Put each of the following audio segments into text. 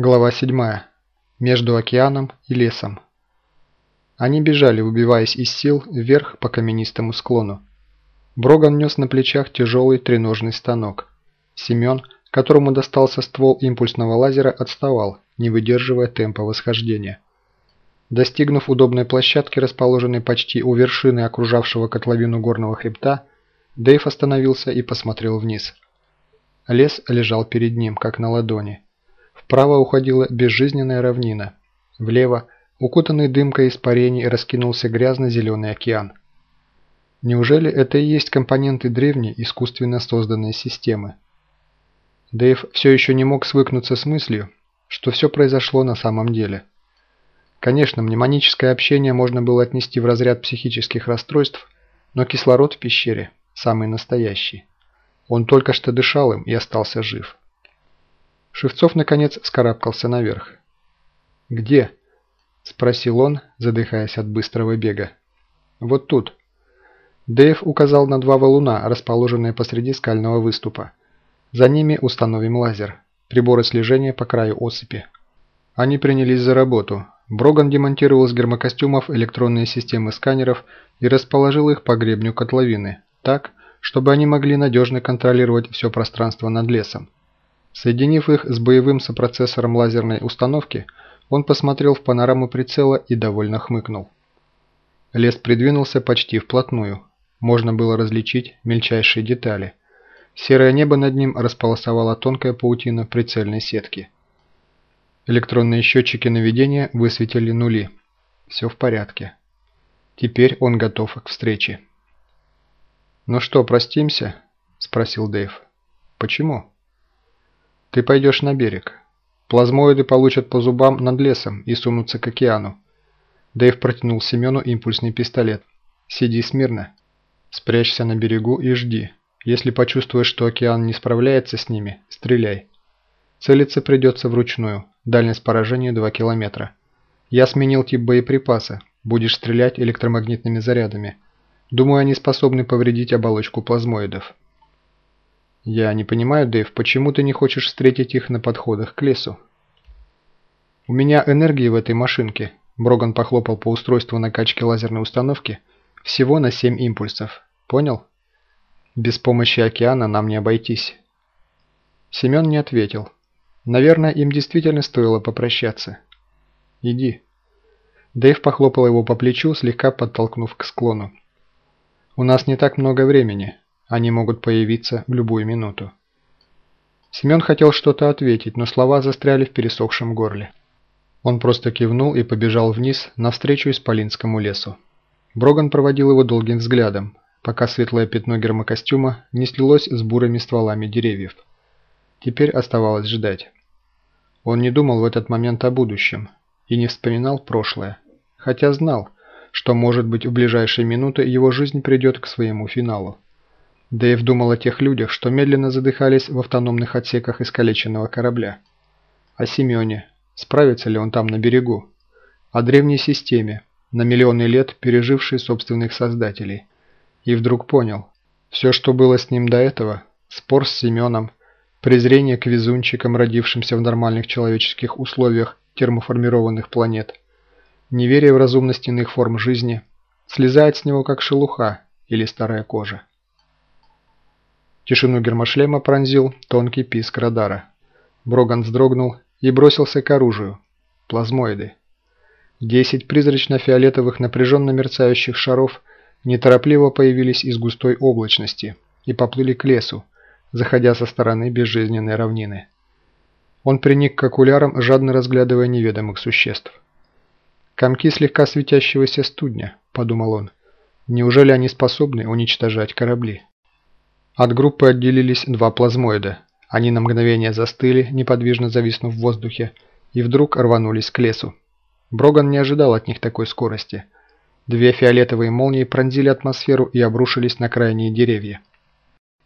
Глава 7. Между океаном и лесом. Они бежали, убиваясь из сил, вверх по каменистому склону. Броган нес на плечах тяжелый треножный станок. Семен, которому достался ствол импульсного лазера, отставал, не выдерживая темпа восхождения. Достигнув удобной площадки, расположенной почти у вершины окружавшего котловину горного хребта, Дэйв остановился и посмотрел вниз. Лес лежал перед ним, как на ладони. Вправо уходила безжизненная равнина. Влево, укутанный дымкой испарений, раскинулся грязно-зеленый океан. Неужели это и есть компоненты древней, искусственно созданной системы? Дэйв все еще не мог свыкнуться с мыслью, что все произошло на самом деле. Конечно, мнемоническое общение можно было отнести в разряд психических расстройств, но кислород в пещере самый настоящий. Он только что дышал им и остался жив. Шевцов, наконец, скарабкался наверх. «Где?» – спросил он, задыхаясь от быстрого бега. «Вот тут». Дэйв указал на два валуна, расположенные посреди скального выступа. За ними установим лазер. Приборы слежения по краю осыпи. Они принялись за работу. Броган демонтировал с гермокостюмов электронные системы сканеров и расположил их по гребню котловины, так, чтобы они могли надежно контролировать все пространство над лесом. Соединив их с боевым сопроцессором лазерной установки, он посмотрел в панораму прицела и довольно хмыкнул. Лес придвинулся почти вплотную. Можно было различить мельчайшие детали. Серое небо над ним располосовала тонкая паутина прицельной сетки. Электронные счетчики наведения высветили нули. Все в порядке. Теперь он готов к встрече. «Ну что, простимся?» – спросил Дэйв. «Почему?» Ты пойдешь на берег. Плазмоиды получат по зубам над лесом и сунутся к океану. Дэйв протянул Семену импульсный пистолет. Сиди смирно. Спрячься на берегу и жди. Если почувствуешь, что океан не справляется с ними, стреляй. Целиться придется вручную. Дальность поражения 2 километра. Я сменил тип боеприпаса. Будешь стрелять электромагнитными зарядами. Думаю, они способны повредить оболочку плазмоидов. «Я не понимаю, Дэйв, почему ты не хочешь встретить их на подходах к лесу?» «У меня энергии в этой машинке», – Броган похлопал по устройству накачки лазерной установки, – «всего на 7 импульсов. Понял? Без помощи океана нам не обойтись». Семен не ответил. Наверное, им действительно стоило попрощаться. «Иди». Дэйв похлопал его по плечу, слегка подтолкнув к склону. «У нас не так много времени. Они могут появиться в любую минуту. Семен хотел что-то ответить, но слова застряли в пересохшем горле. Он просто кивнул и побежал вниз, навстречу Исполинскому лесу. Броган проводил его долгим взглядом, пока светлое пятно гермокостюма не слилось с бурыми стволами деревьев. Теперь оставалось ждать. Он не думал в этот момент о будущем и не вспоминал прошлое, хотя знал, что, может быть, в ближайшие минуты его жизнь придет к своему финалу. Дэйв думал о тех людях, что медленно задыхались в автономных отсеках искалеченного корабля. О Семене, справится ли он там на берегу. О древней системе, на миллионы лет пережившей собственных создателей. И вдруг понял, все, что было с ним до этого, спор с Семеном, презрение к везунчикам, родившимся в нормальных человеческих условиях термоформированных планет, неверие в разумность иных форм жизни, слезает с него как шелуха или старая кожа. Тишину гермошлема пронзил тонкий писк радара. Броган вздрогнул и бросился к оружию. Плазмоиды. Десять призрачно-фиолетовых напряженно мерцающих шаров неторопливо появились из густой облачности и поплыли к лесу, заходя со стороны безжизненной равнины. Он приник к окулярам, жадно разглядывая неведомых существ. «Комки слегка светящегося студня», – подумал он. «Неужели они способны уничтожать корабли?» От группы отделились два плазмоида. Они на мгновение застыли, неподвижно зависнув в воздухе, и вдруг рванулись к лесу. Броган не ожидал от них такой скорости. Две фиолетовые молнии пронзили атмосферу и обрушились на крайние деревья.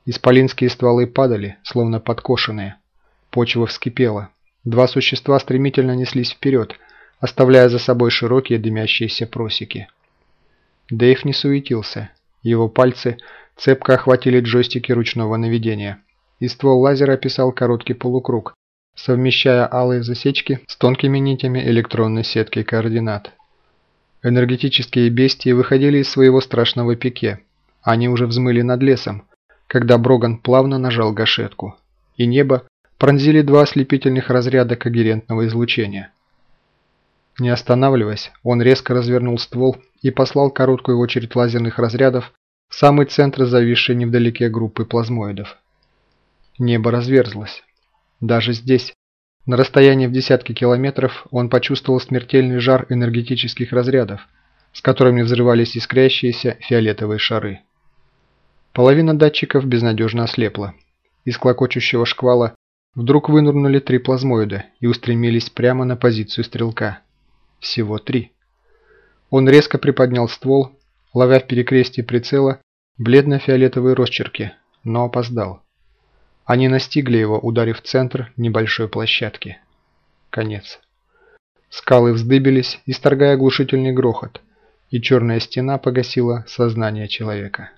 Исполинские стволы падали, словно подкошенные. Почва вскипела. Два существа стремительно неслись вперед, оставляя за собой широкие дымящиеся просеки. Дэйв не суетился. Его пальцы цепко охватили джойстики ручного наведения, и ствол лазера описал короткий полукруг, совмещая алые засечки с тонкими нитями электронной сетки координат. Энергетические бестии выходили из своего страшного пике. Они уже взмыли над лесом, когда Броган плавно нажал гашетку, и небо пронзили два ослепительных разряда когерентного излучения. Не останавливаясь, он резко развернул ствол и послал короткую очередь лазерных разрядов в самый центр зависшей невдалеке группы плазмоидов. Небо разверзлось. Даже здесь, на расстоянии в десятки километров, он почувствовал смертельный жар энергетических разрядов, с которыми взрывались искрящиеся фиолетовые шары. Половина датчиков безнадежно ослепла. Из клокочущего шквала вдруг вынырнули три плазмоида и устремились прямо на позицию стрелка. Всего три. Он резко приподнял ствол, ловя в перекрестии прицела бледно-фиолетовые росчерки, но опоздал. Они настигли его, ударив в центр небольшой площадки. Конец. Скалы вздыбились, исторгая оглушительный грохот, и черная стена погасила сознание человека.